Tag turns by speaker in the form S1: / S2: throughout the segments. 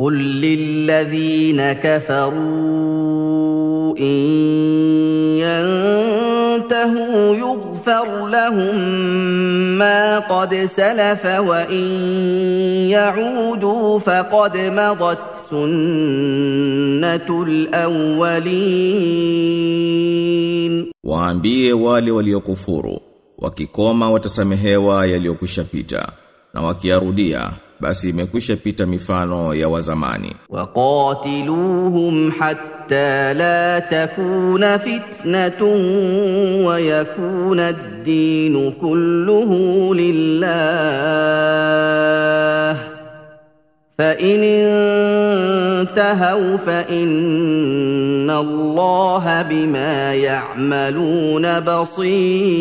S1: قل للذين كفروا إن ينتهوا يغفر لهم ما قد سلف وإن يعودوا فقد مضت سنة الأولين
S2: وعن وعنبيه والي وليكفور وكيكوما وتسمهيوا يليكوشا بيتا na wakiarudia basi imekwisha pita mifano ya wazamani
S1: waqatiluhum hatta la takuna fitnatun wa yakuna ad-din kulluhu lillah fa in intahaw fa inna Allaha bima ya'maluna basir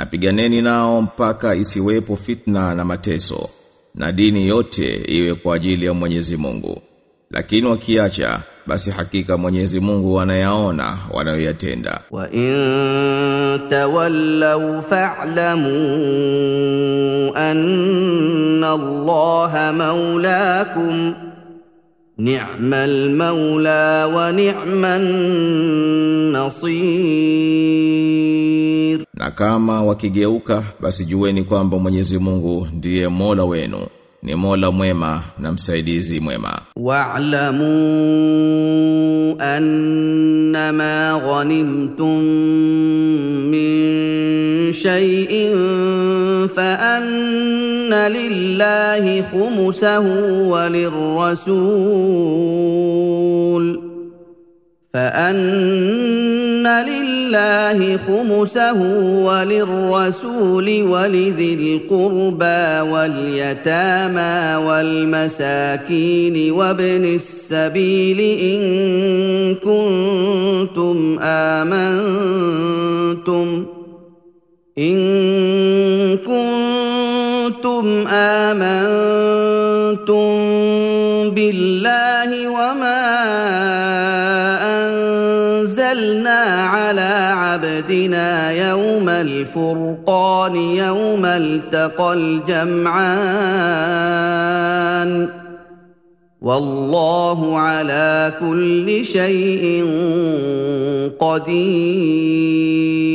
S2: na piganeni nao mpaka isiwepo fitna na mateso na dini yote iwe kwa ajili ya Mwenyezi Mungu. Lakini wakiacha basi hakika Mwenyezi Mungu anayaona wanayoyatenda.
S1: Wa in tawallaw fa'lamu anna Allaha maulakum ni'mal maula wa ni'man nasir.
S2: Na kama wakigeuka basi jueni kwamba Mwenyezi Mungu ndiye Mola wenu ni Mola mwema na msaidizi mwema.
S1: Wa'lamu anna ma ghanimtum min shay'in fa anna lillahi khumsahu wa lirrasul fa anna لله خمسه وللرسول ولذي القربى واليتامى والمساكين وابن السبيل إن كنتم آمنتم إن كنتم آمنتم بالله وما أنزلنا عبدنا يوم الفرقان يوم التقى الجمعان والله على كل شيء قدير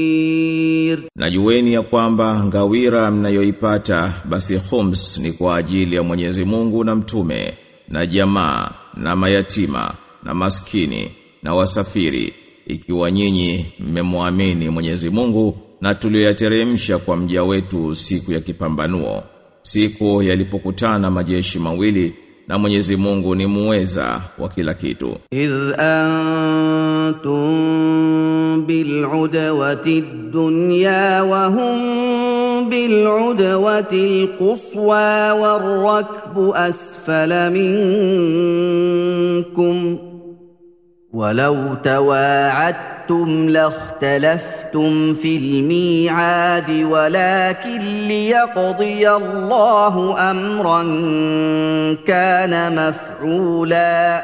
S2: Najueni ya kwamba ngawira mnayoipata basi khums ni kwa ajili ya Mwenyezi Mungu na mtume na jamaa na mayatima na maskini na wasafiri ikiwa nyinyi mmemwamini Mwenyezi Mungu na tuliyateremsha kwa mja wetu siku ya kipambanuo siku yalipokutana majeshi mawili na Mwenyezi Mungu ni muweza wa kila kitu.
S1: Idh antum bil udwati dunya wa hum bil udwati al quswa war rakbu asfala minkum ولو تواعدتم لاختلفتم في الميعاد ولكن ليقضي الله أمرا كان مفعولا.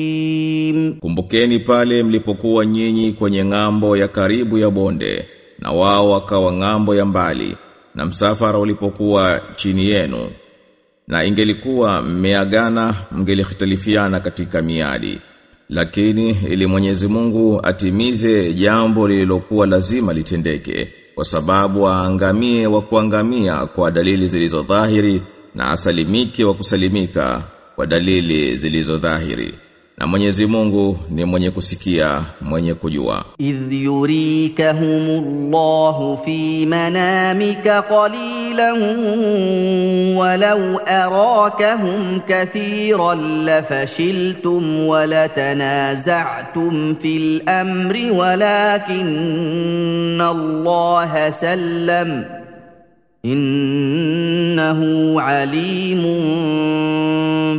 S2: Kumbukeni pale mlipokuwa nyinyi kwenye ng'ambo ya karibu ya bonde na wao wakawa ng'ambo ya mbali na msafara ulipokuwa chini yenu. Na ingelikuwa mmeagana mngelikhtalifiana katika miadi. Lakini ili Mwenyezi Mungu atimize jambo lililokuwa lazima litendeke kwa sababu aangamie wa kuangamia kwa dalili zilizo dhahiri na asalimike wa kusalimika kwa dalili zilizo dhahiri na Mwenyezi Mungu ni mwenye kusikia, mwenye kujua.
S1: Idh yurikahumullahu fi manamika qalilan walau arakahum kathiran lafashiltum walatanaza'tum fil amri walakinna Allaha sallama innahu alimun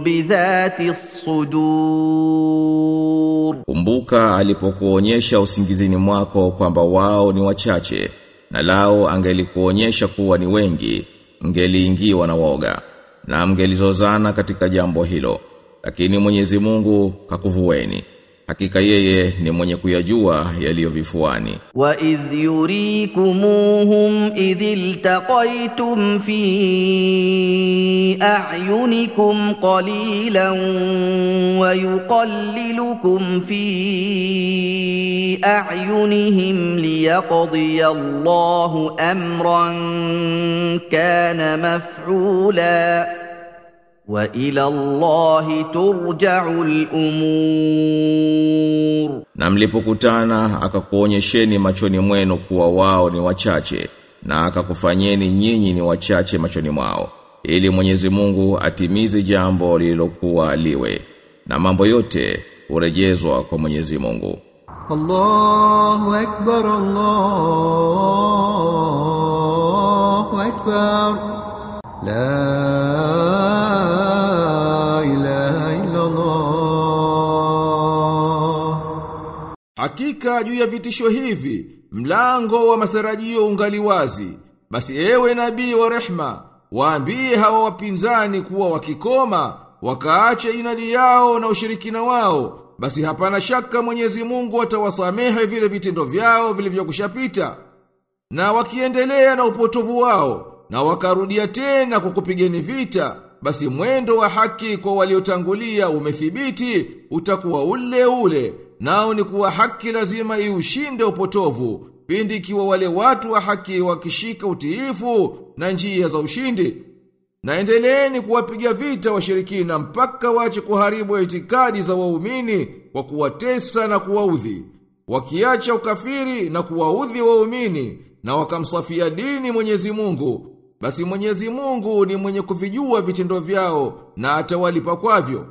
S1: bidhati sudur.
S3: Kumbuka alipokuonyesha usingizini mwako kwamba wao ni wachache na lao angelikuonyesha kuwa ni wengi ngeliingiwa na woga na mgelizozana katika jambo hilo. Lakini Mwenyezi Mungu kakuvueni hakika yeye ni mwenye kuyajua yaliyo vifuani
S1: وإذ يريكموهم إذ التقيتم في أعينكم قليلا ويقللكم في أعينهم ليقضي الله أمرا كان مفعولا Waila Allahi umur,
S3: na mlipokutana akakuonyesheni machoni mwenu kuwa wao ni wachache na akakufanyeni nyinyi ni wachache machoni mwao ili Mwenyezi Mungu atimize jambo lililokuwa liwe na mambo yote urejezwa kwa Mwenyezi Mungu.
S4: Allahu akbar Allahu akbar la
S2: Hakika juu ya vitisho hivi, mlango wa matarajio ungali wazi. Basi ewe nabii wa rehma, waambie hawa wapinzani kuwa wakikoma, wakaacha inadi yao na ushirikina wao, basi hapana shaka Mwenyezi Mungu atawasamehe vile vitendo vyao vilivyokushapita. Na wakiendelea na upotovu wao, na wakarudia tena kwa kupigeni vita, basi mwendo wa haki kwa waliotangulia umethibiti, utakuwa ule ule, nao ni kuwa haki lazima iushinde upotovu, pindi ikiwa wale watu wa haki wakishika utiifu na njia za ushindi. Na endeleeni kuwapiga vita washirikina mpaka wache kuharibu itikadi za waumini kwa kuwatesa na kuwaudhi. Wakiacha ukafiri na kuwaudhi waumini na wakamsafia dini Mwenyezi Mungu, basi Mwenyezi Mungu ni mwenye kuvijua vitendo vyao na atawalipa kwavyo.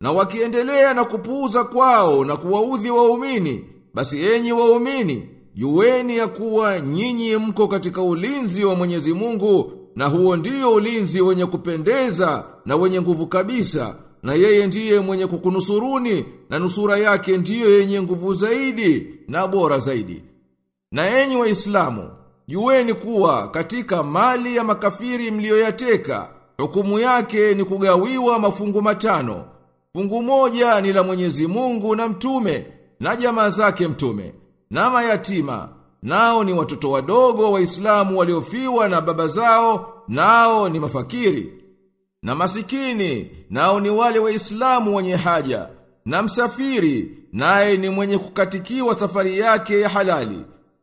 S2: Na wakiendelea na kupuuza kwao na kuwaudhi waumini, basi enyi waumini, jueni ya kuwa nyinyi mko katika ulinzi wa Mwenyezi Mungu na huo ndio ulinzi wenye kupendeza na wenye nguvu kabisa na yeye ndiye mwenye kukunusuruni na nusura yake ndiyo yenye nguvu zaidi na bora zaidi. Na enyi waislamu, jueni kuwa katika mali ya makafiri mlioyateka, hukumu yake ni kugawiwa mafungu matano. Fungu moja ni la Mwenyezi Mungu na mtume na jamaa zake mtume na mayatima. Nao ni watoto wadogo waislamu waliofiwa na baba zao nao ni mafakiri na masikini. Nao ni wale waislamu wenye haja na msafiri naye ni mwenye kukatikiwa safari yake ya halali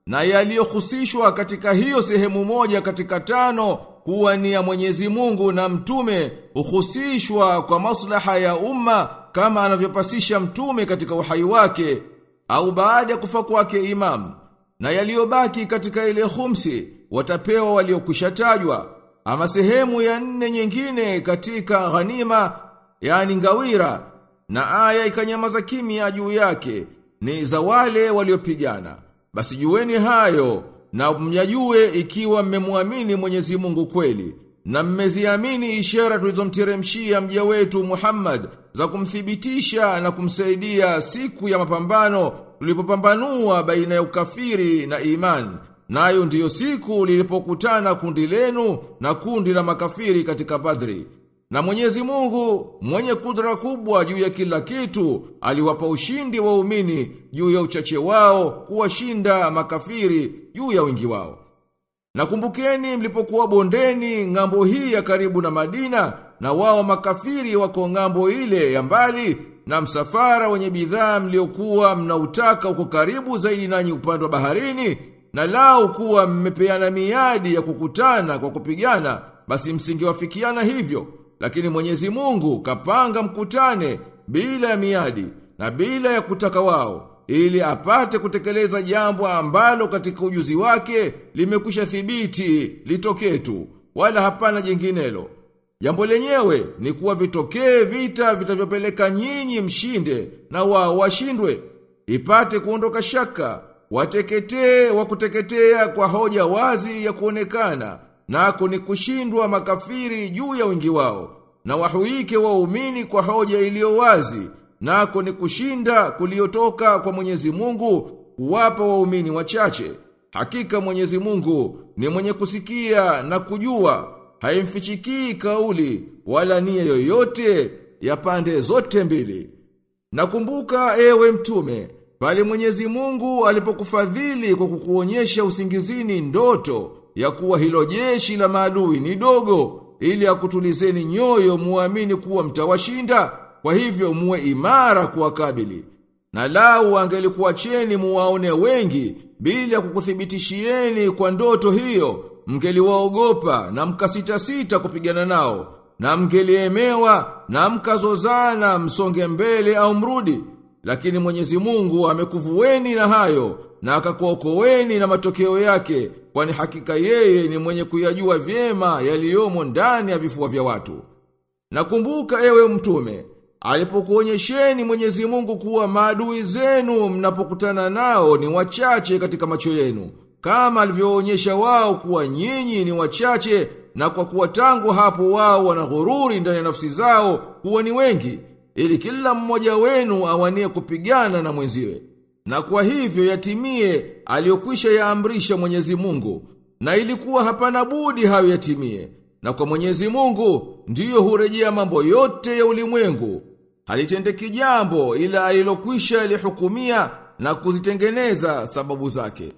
S2: na yaliyohusishwa katika hiyo sehemu moja katika tano kuwa ni ya Mwenyezi Mungu na mtume uhusishwa kwa maslaha ya umma kama anavyopasisha mtume katika uhai wake au baada ya kufa kwake imam. Na yaliyobaki katika ile khumsi watapewa waliokwisha tajwa ama sehemu ya nne nyingine katika ghanima yani ngawira na aya ikanyamaza kimya juu yake ni za wale waliopigana. Basi jueni hayo na mnyajue ikiwa mmemwamini Mwenyezi Mungu kweli na mmeziamini ishara tulizomteremshia mja wetu Muhammad za kumthibitisha na kumsaidia siku ya mapambano tulipopambanua baina ya ukafiri na imani nayo ndiyo siku lilipokutana kundi lenu na kundi la makafiri katika Badri na Mwenyezi Mungu mwenye kudra kubwa juu ya kila kitu aliwapa ushindi waumini juu ya uchache wao kuwashinda makafiri juu ya wingi wao. Na kumbukeni mlipokuwa bondeni ng'ambo hii ya karibu na Madina na wao makafiri wako ng'ambo ile ya mbali na msafara wenye bidhaa mliokuwa mnautaka uko karibu zaidi nanyi upande wa baharini na lao kuwa mmepeana miadi ya kukutana kwa kupigana basi msingewafikiana hivyo lakini Mwenyezi Mungu kapanga mkutane bila ya miadi na bila ya kutaka wao ili apate kutekeleza jambo ambalo katika ujuzi wake limekwisha thibiti litokee tu wala hapana jinginelo. Jambo lenyewe ni kuwa vitokee vita vitavyopeleka nyinyi mshinde na wao washindwe. Ipate kuondoka shaka wateketee wa kuteketea kwa hoja wazi ya kuonekana nako ni kushindwa makafiri juu ya wingi wao na wahuike waumini kwa hoja iliyo wazi nako ni kushinda kuliotoka kwa Mwenyezi Mungu kuwapa waumini wachache. Hakika Mwenyezi Mungu ni mwenye kusikia na kujua. Haimfichikii kauli wala nia yoyote ya pande zote mbili. Nakumbuka ewe mtume, bali Mwenyezi Mungu alipokufadhili kwa kukuonyesha usingizini ndoto ya kuwa hilo jeshi la maadui ni dogo ili akutulizeni nyoyo muamini kuwa mtawashinda, kwa hivyo muwe imara kuwakabili. Na lau angelikuacheni muwaone wengi bila kukuthibitishieni kwa ndoto hiyo, mngeliwaogopa na mkasita-sita kupigana nao na mngeliemewa na mkazozana msonge mbele au mrudi lakini Mwenyezi Mungu amekuvueni na hayo na akakuokoeni na matokeo yake kwani hakika yeye ni mwenye kuyajua vyema yaliyomo ndani ya vifua vya watu. Nakumbuka ewe mtume alipokuonyesheni Mwenyezi Mungu kuwa maadui zenu mnapokutana nao ni wachache katika macho yenu kama alivyoonyesha wao kuwa nyinyi ni wachache na kwa kuwa tangu hapo wao wana ghururi ndani ya nafsi zao kuwa ni wengi ili kila mmoja wenu awanie kupigana na mwenziwe. Na kwa hivyo yatimie aliyokwisha yaamrisha Mwenyezi Mungu. Na ilikuwa hapana budi hayo yatimie. Na kwa Mwenyezi Mungu ndiyo hurejea mambo yote ya ulimwengu. Halitendeki jambo ila alilokwisha alihukumia na kuzitengeneza sababu zake